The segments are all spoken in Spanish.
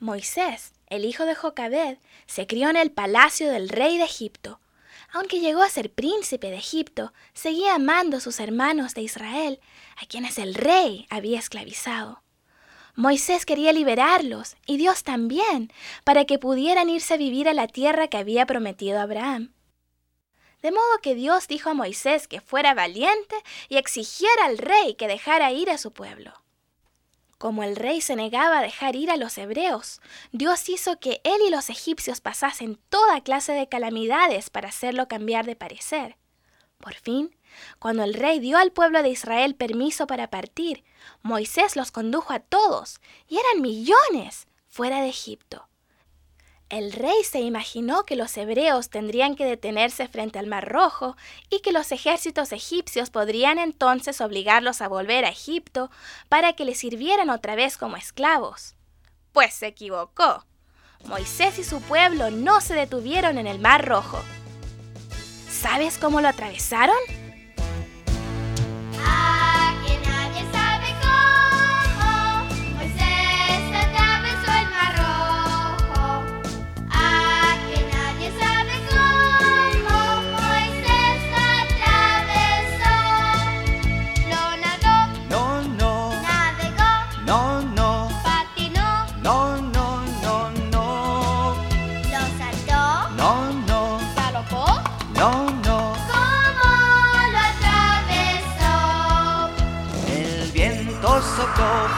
Moisés, el hijo de Jocabed, se crió en el palacio del rey de Egipto. Aunque llegó a ser príncipe de Egipto, seguía amando a sus hermanos de Israel, a quienes el rey había esclavizado. Moisés quería liberarlos, y Dios también, para que pudieran irse a vivir a la tierra que había prometido Abraham. De modo que Dios dijo a Moisés que fuera valiente y exigiera al rey que dejara ir a su pueblo. Como el rey se negaba a dejar ir a los hebreos, Dios hizo que él y los egipcios pasasen toda clase de calamidades para hacerlo cambiar de parecer. Por fin, cuando el rey dio al pueblo de Israel permiso para partir, Moisés los condujo a todos, y eran millones, fuera de Egipto. El rey se imaginó que los hebreos tendrían que detenerse frente al Mar Rojo y que los ejércitos egipcios podrían entonces obligarlos a volver a Egipto para que les sirvieran otra vez como esclavos. Pues se equivocó. Moisés y su pueblo no se detuvieron en el Mar Rojo. ¿Sabes cómo lo atravesaron?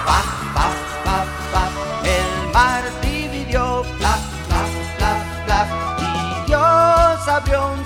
Pa, pa, pa, pa. El mar dividió, bla, bla, bla, bla. Y Dios abrió un